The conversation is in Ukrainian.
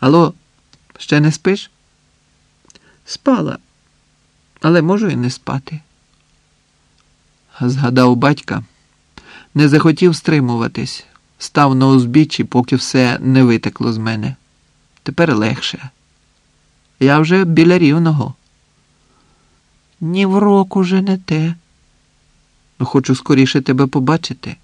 Алло, ще не спиш? Спала, але можу і не спати. Згадав батька, не захотів стримуватись, став на узбіччі, поки все не витекло з мене. Тепер легше. Я вже біля рівного. Ні в рок уже не те. Ну, хочу скоріше тебе побачити.